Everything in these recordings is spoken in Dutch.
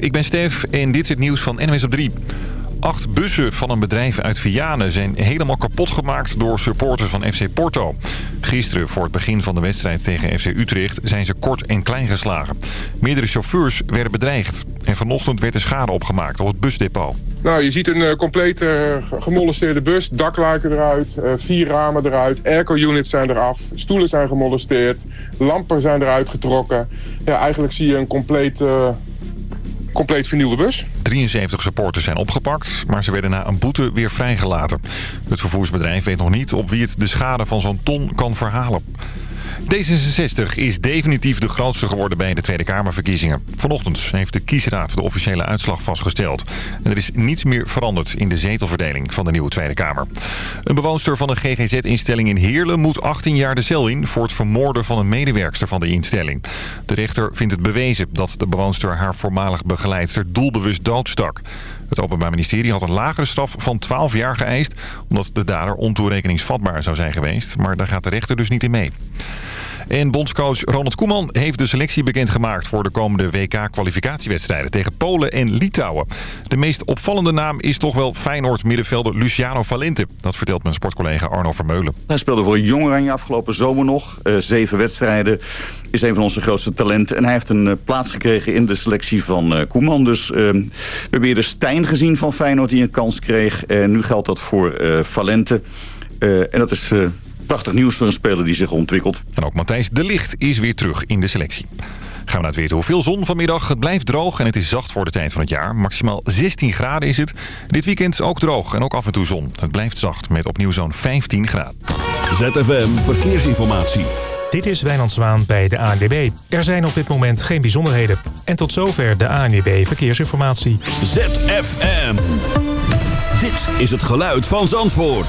Ik ben Stef en dit is het nieuws van NWS op 3. Acht bussen van een bedrijf uit Vianen zijn helemaal kapot gemaakt door supporters van FC Porto. Gisteren, voor het begin van de wedstrijd tegen FC Utrecht, zijn ze kort en klein geslagen. Meerdere chauffeurs werden bedreigd. En vanochtend werd de schade opgemaakt op het busdepot. Nou, je ziet een uh, compleet uh, gemolesteerde bus, dakluiken eruit, uh, vier ramen eruit, airco-units zijn eraf, stoelen zijn gemolesteerd, lampen zijn eruit getrokken. Ja, eigenlijk zie je een compleet compleet vernielde bus. 73 supporters zijn opgepakt, maar ze werden na een boete weer vrijgelaten. Het vervoersbedrijf weet nog niet op wie het de schade van zo'n ton kan verhalen. D66 is definitief de grootste geworden bij de Tweede Kamerverkiezingen. Vanochtend heeft de kiesraad de officiële uitslag vastgesteld. En er is niets meer veranderd in de zetelverdeling van de nieuwe Tweede Kamer. Een bewoonster van een GGZ-instelling in Heerlen moet 18 jaar de cel in... voor het vermoorden van een medewerkster van de instelling. De rechter vindt het bewezen dat de bewoonster haar voormalig begeleidster doelbewust doodstak. Het Openbaar Ministerie had een lagere straf van 12 jaar geëist... omdat de dader ontoerekeningsvatbaar zou zijn geweest. Maar daar gaat de rechter dus niet in mee. En bondscoach Ronald Koeman heeft de selectie bekendgemaakt... voor de komende WK-kwalificatiewedstrijden tegen Polen en Litouwen. De meest opvallende naam is toch wel Feyenoord-middenvelder Luciano Valente. Dat vertelt mijn sportcollega Arno Vermeulen. Hij speelde voor Jong Oranje afgelopen zomer nog. Uh, zeven wedstrijden. Is een van onze grootste talenten. En hij heeft een uh, plaats gekregen in de selectie van uh, Koeman. Dus we hebben eerder Stijn gezien van Feyenoord die een kans kreeg. En nu geldt dat voor Valente. en dat is prachtig nieuws voor een speler die zich ontwikkelt. En ook Matthijs de Licht is weer terug in de selectie. Gaan we naar het weer Hoeveel zon vanmiddag. Het blijft droog en het is zacht voor de tijd van het jaar. Maximaal 16 graden is het. Dit weekend ook droog en ook af en toe zon. Het blijft zacht met opnieuw zo'n 15 graden. ZFM Verkeersinformatie. Dit is Wijnand Zwaan bij de ANWB. Er zijn op dit moment geen bijzonderheden. En tot zover de ANWB Verkeersinformatie. ZFM. Dit is het geluid van Zandvoort.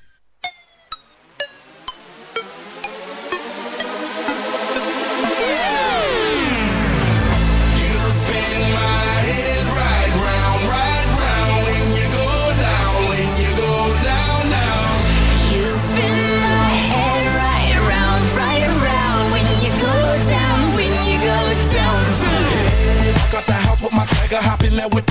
that with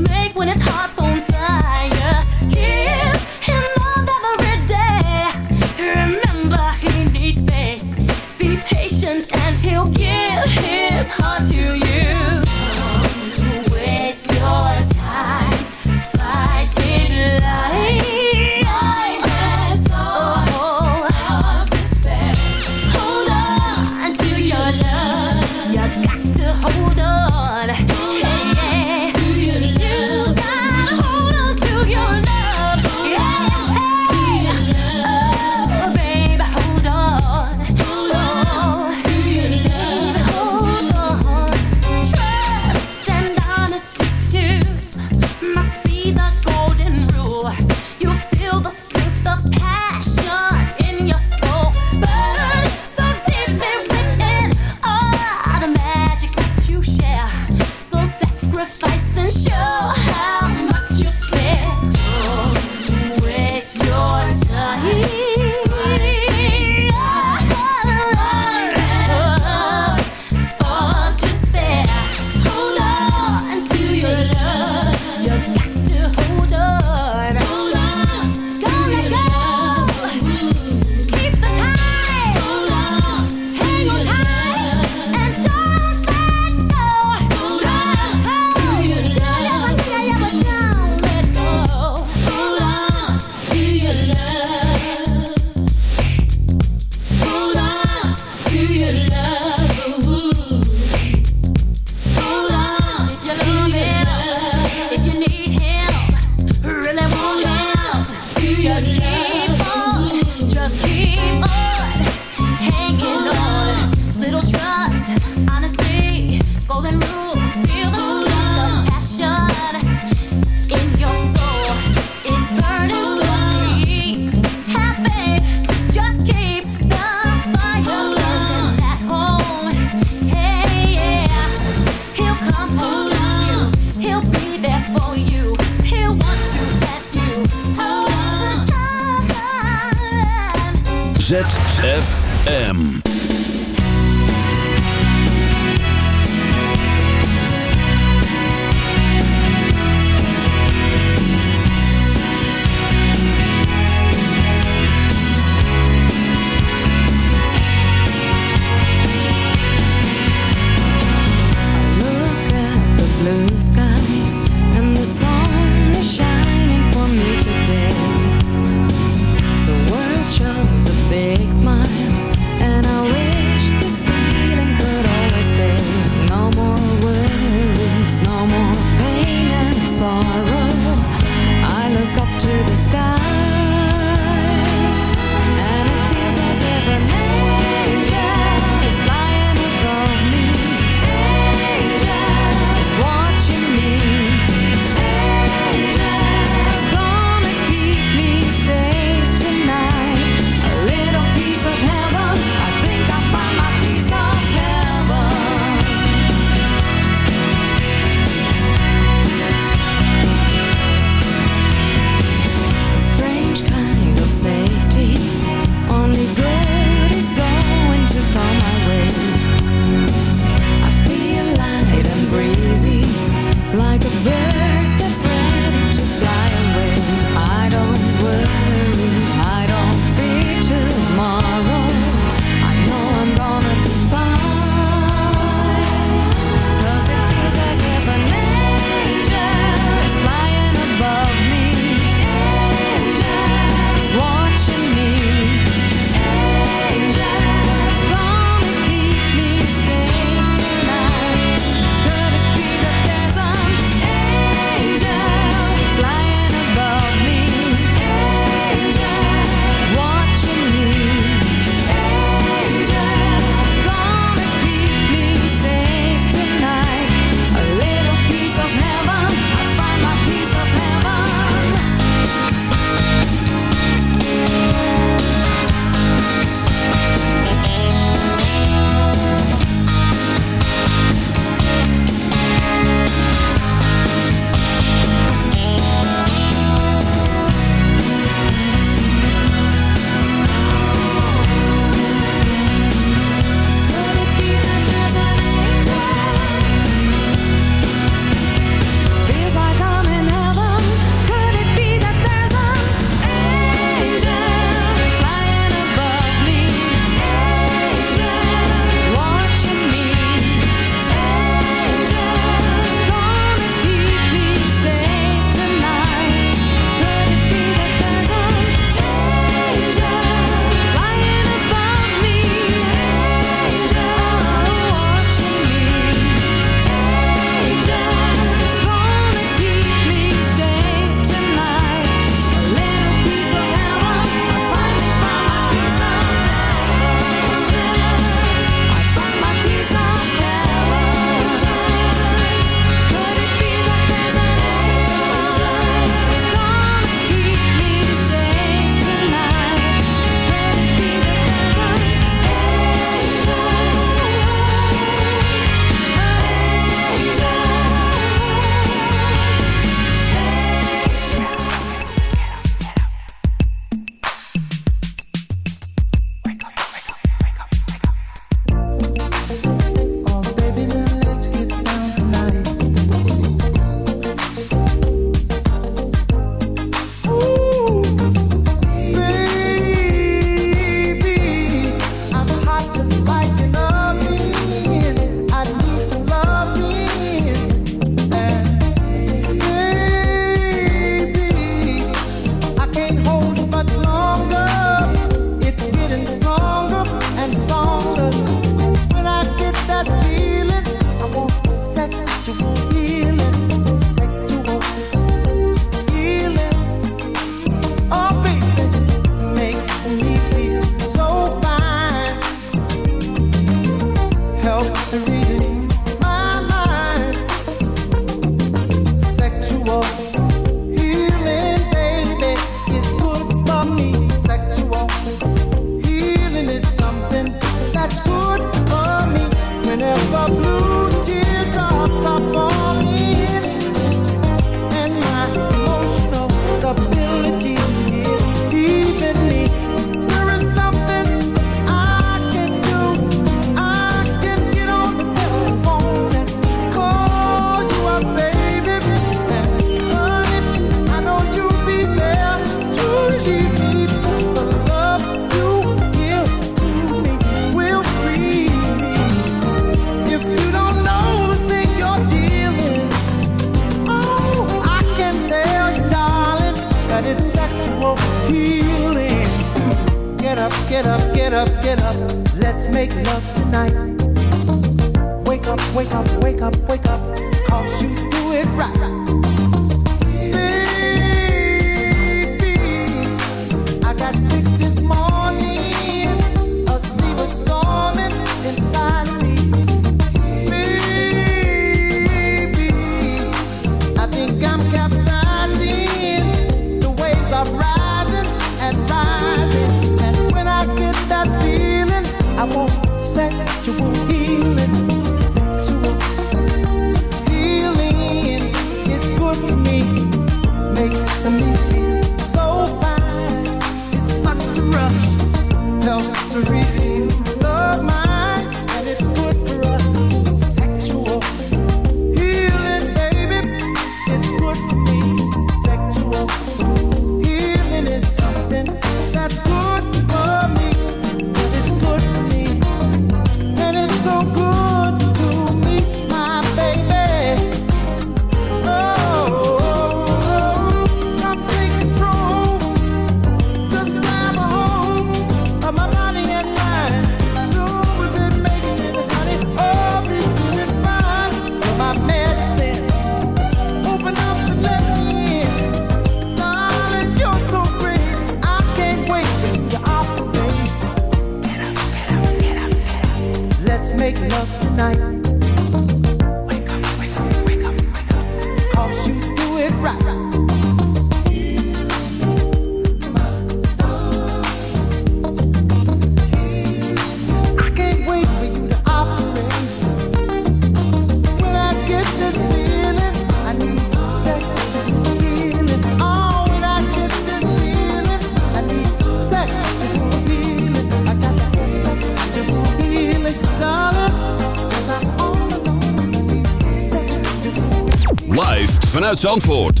Zandvoort.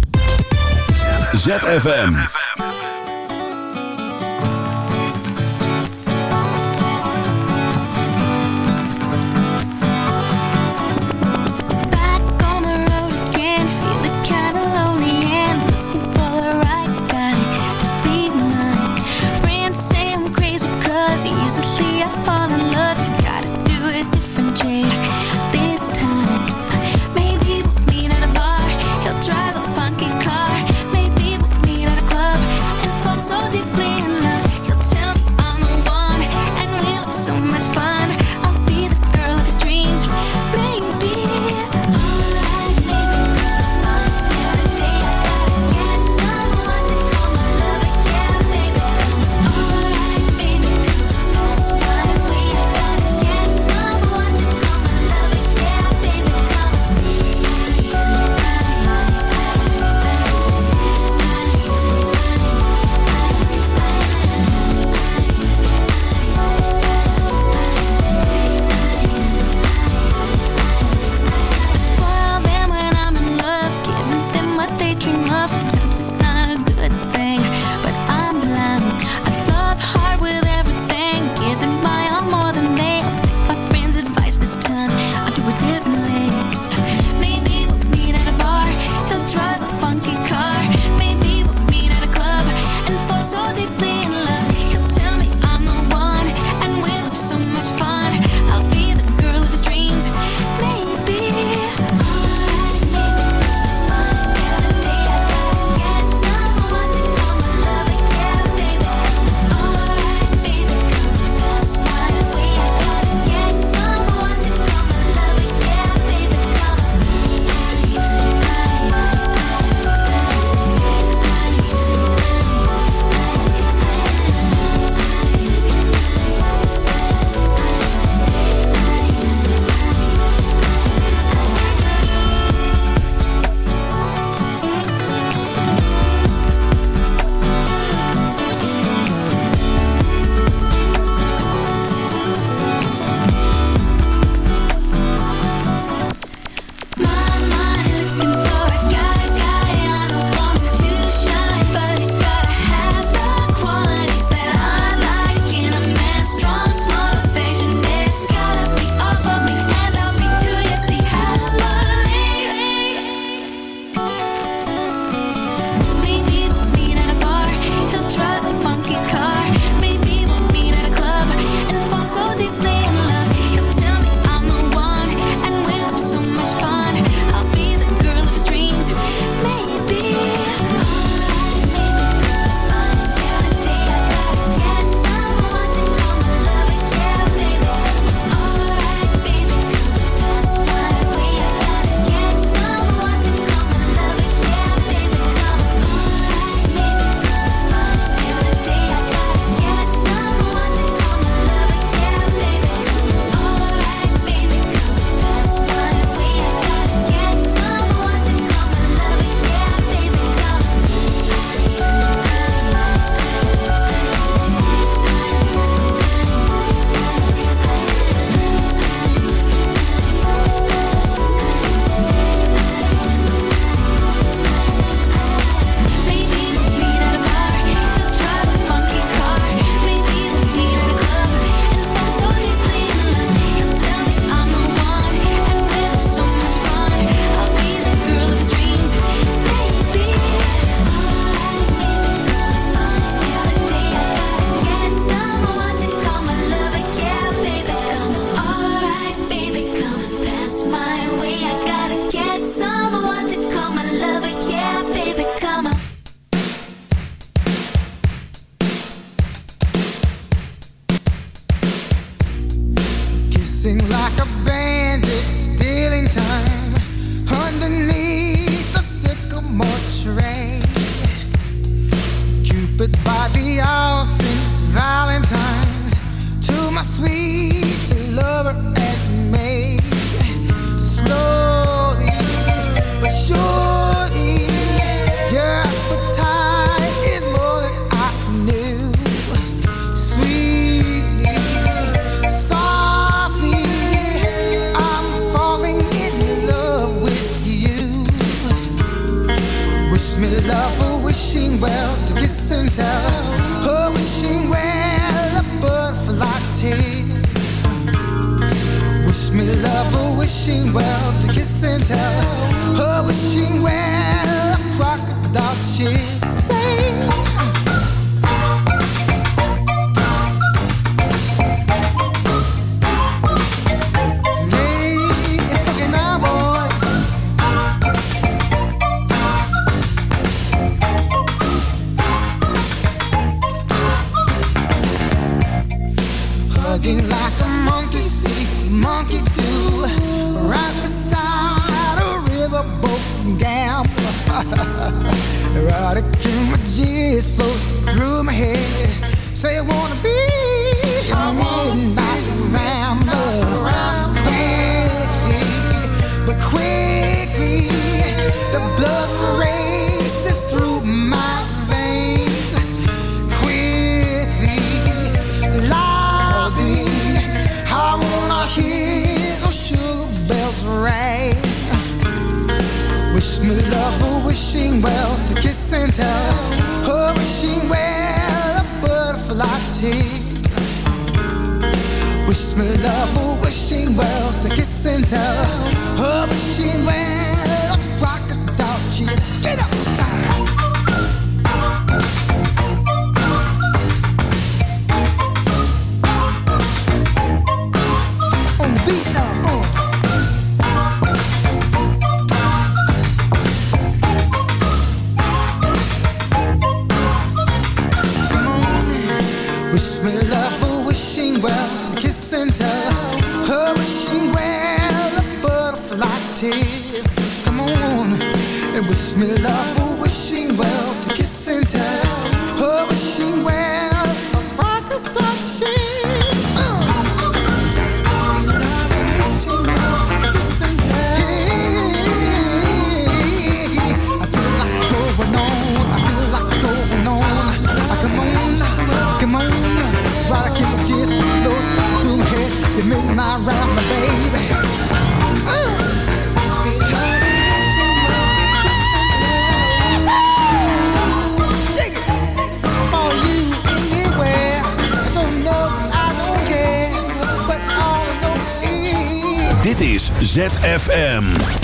ZFM.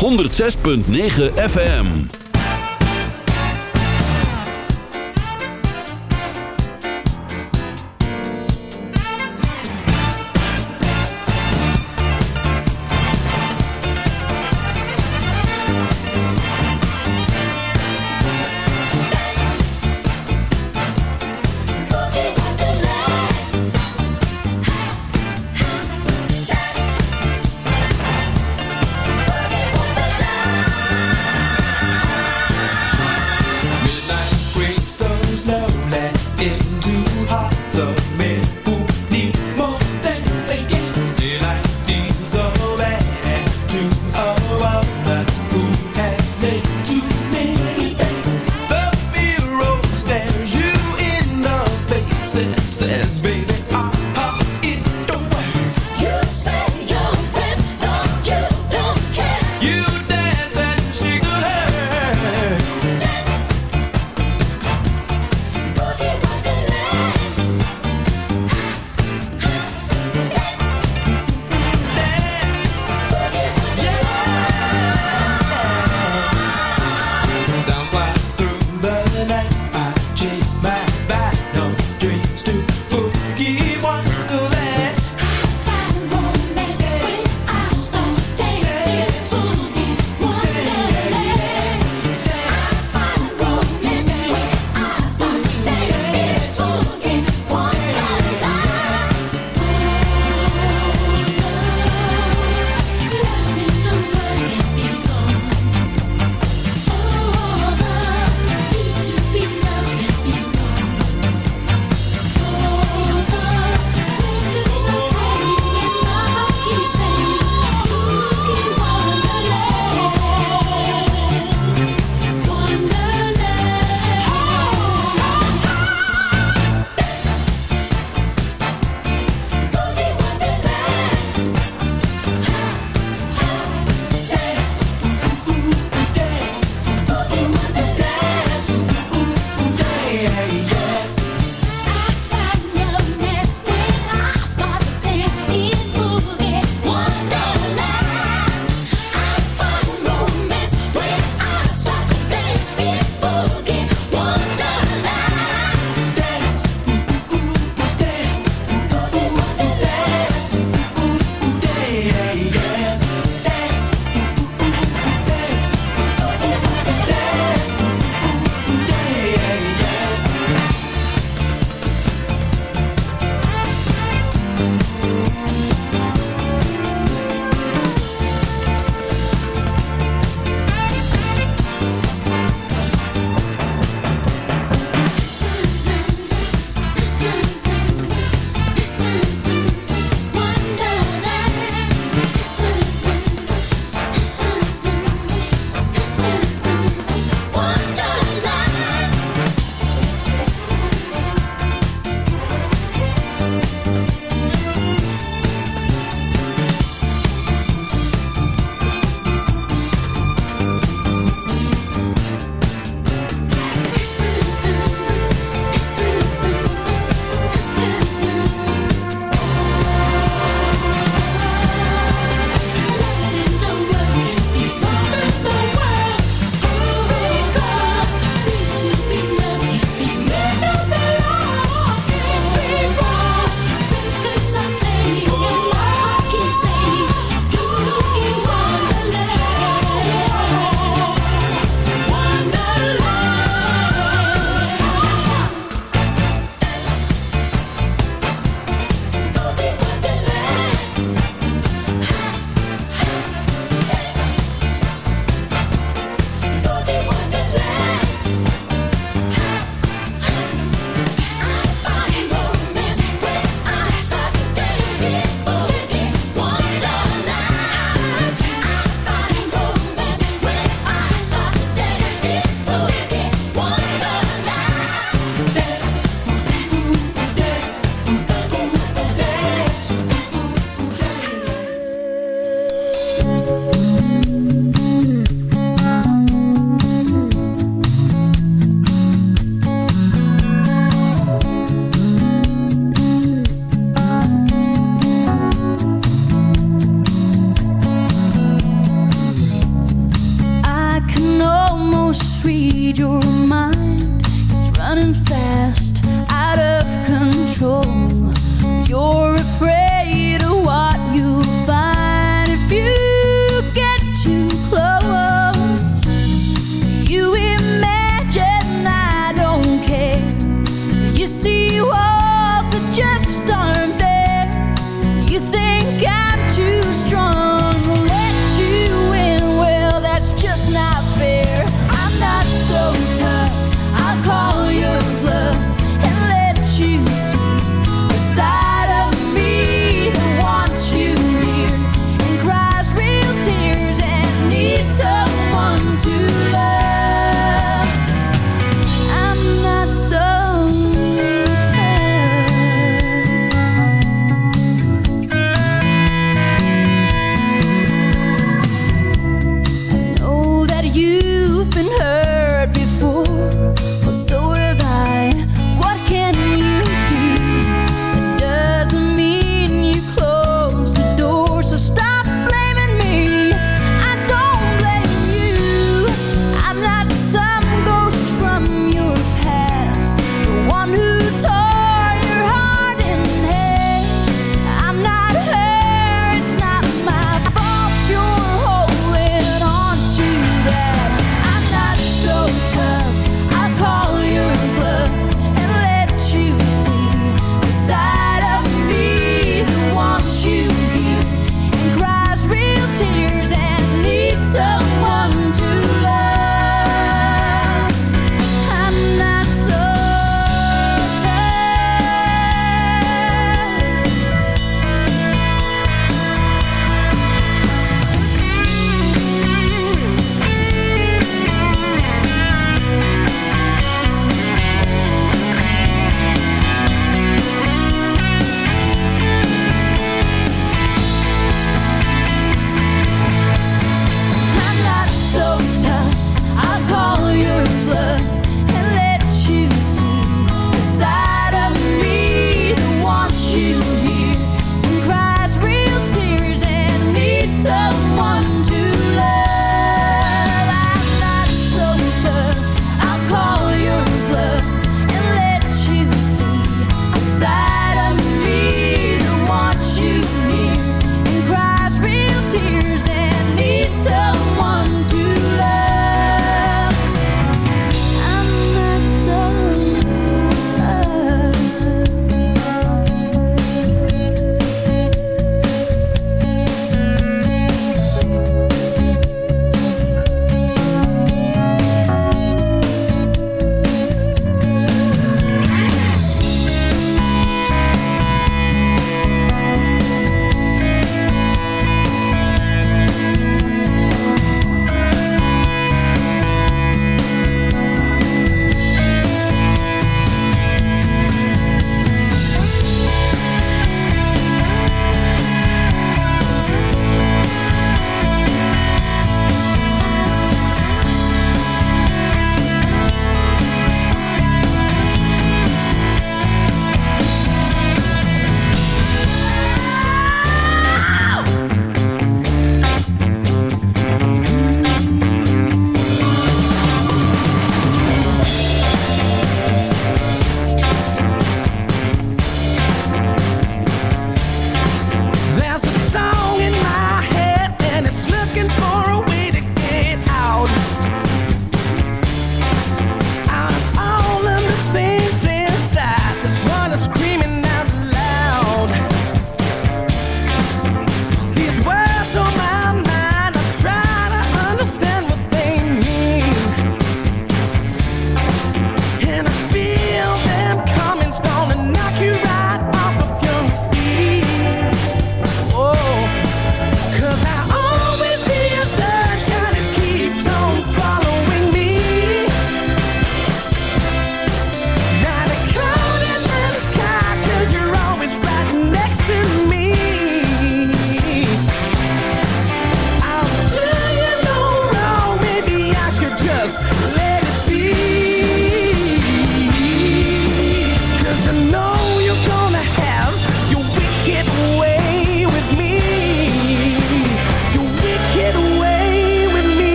106.9 FM.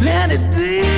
let it be.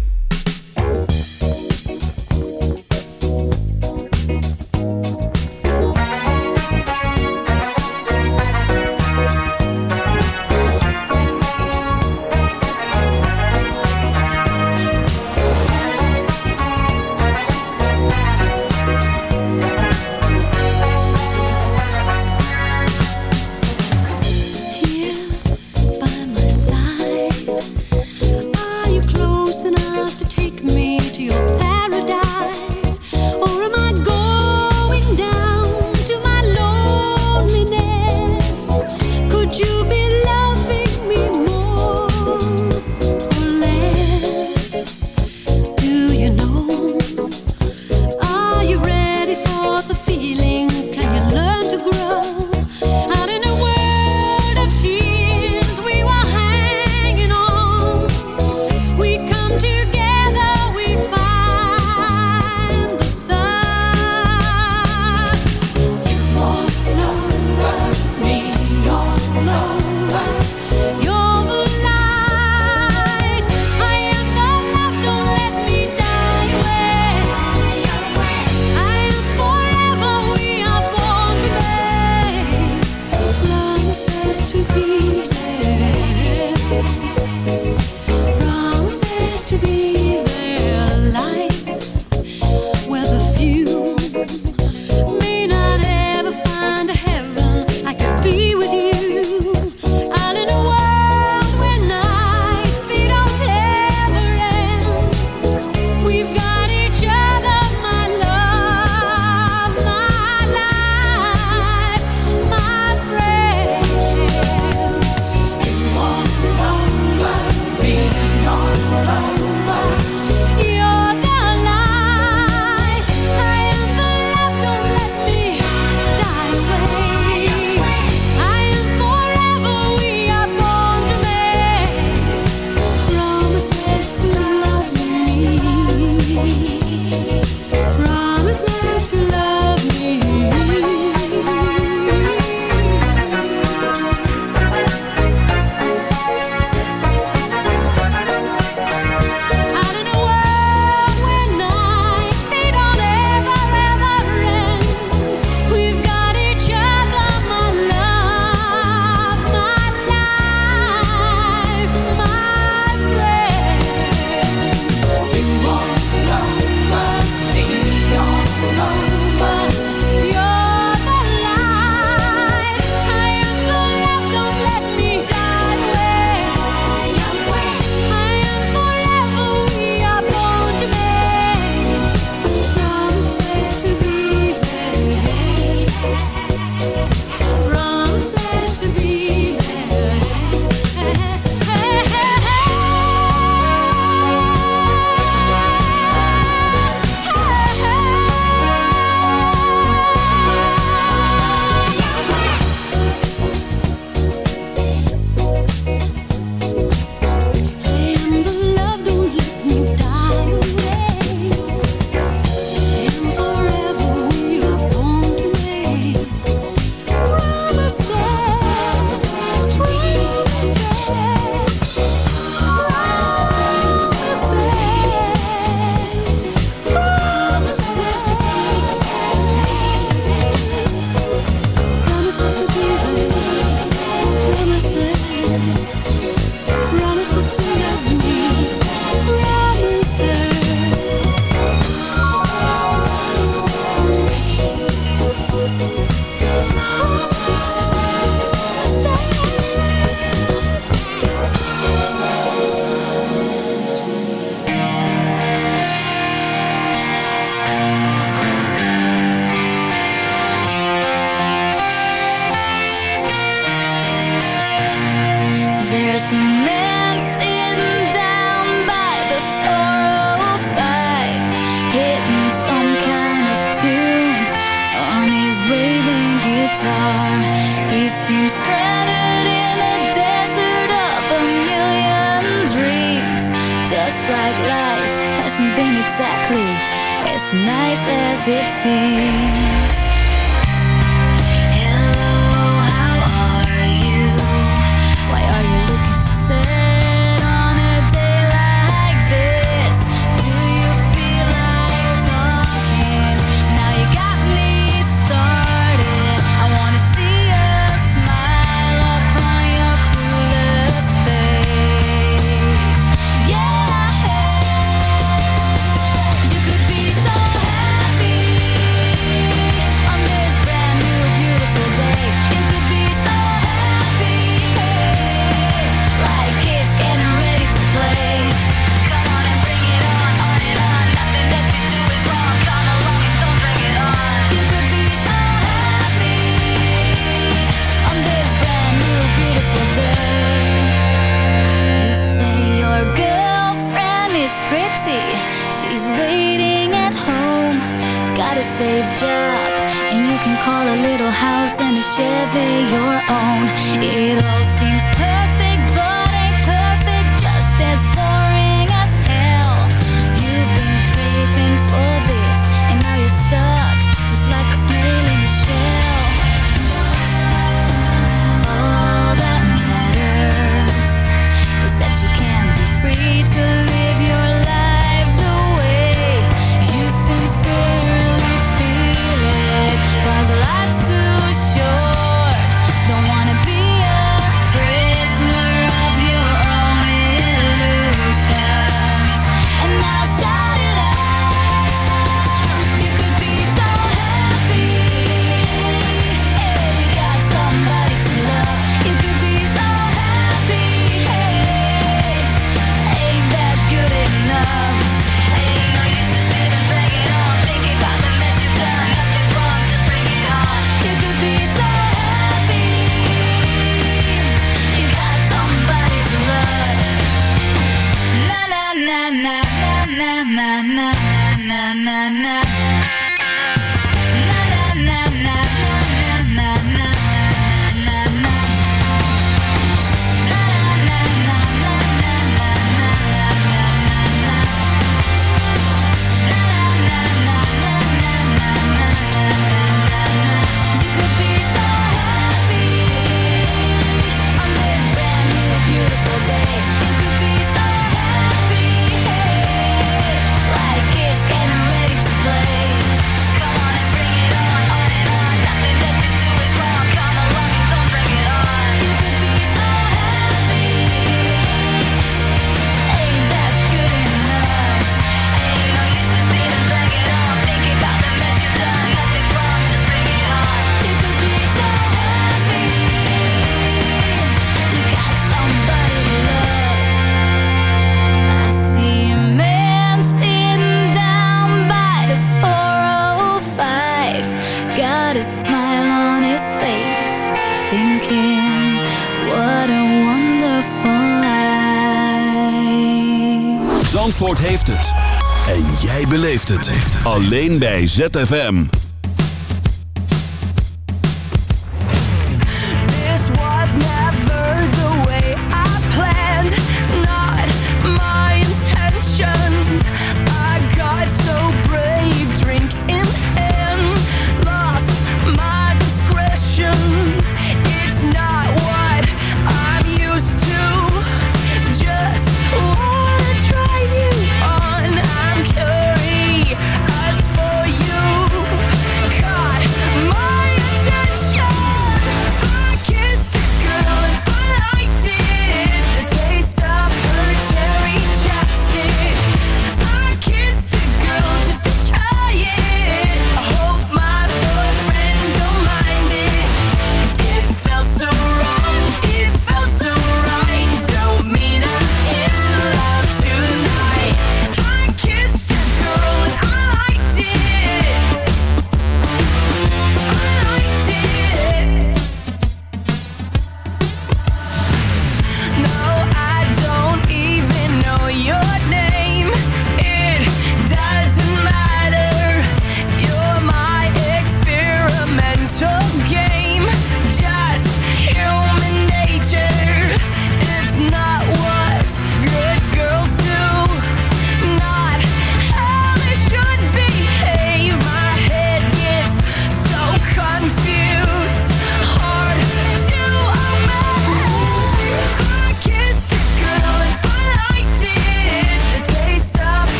Alleen bij ZFM.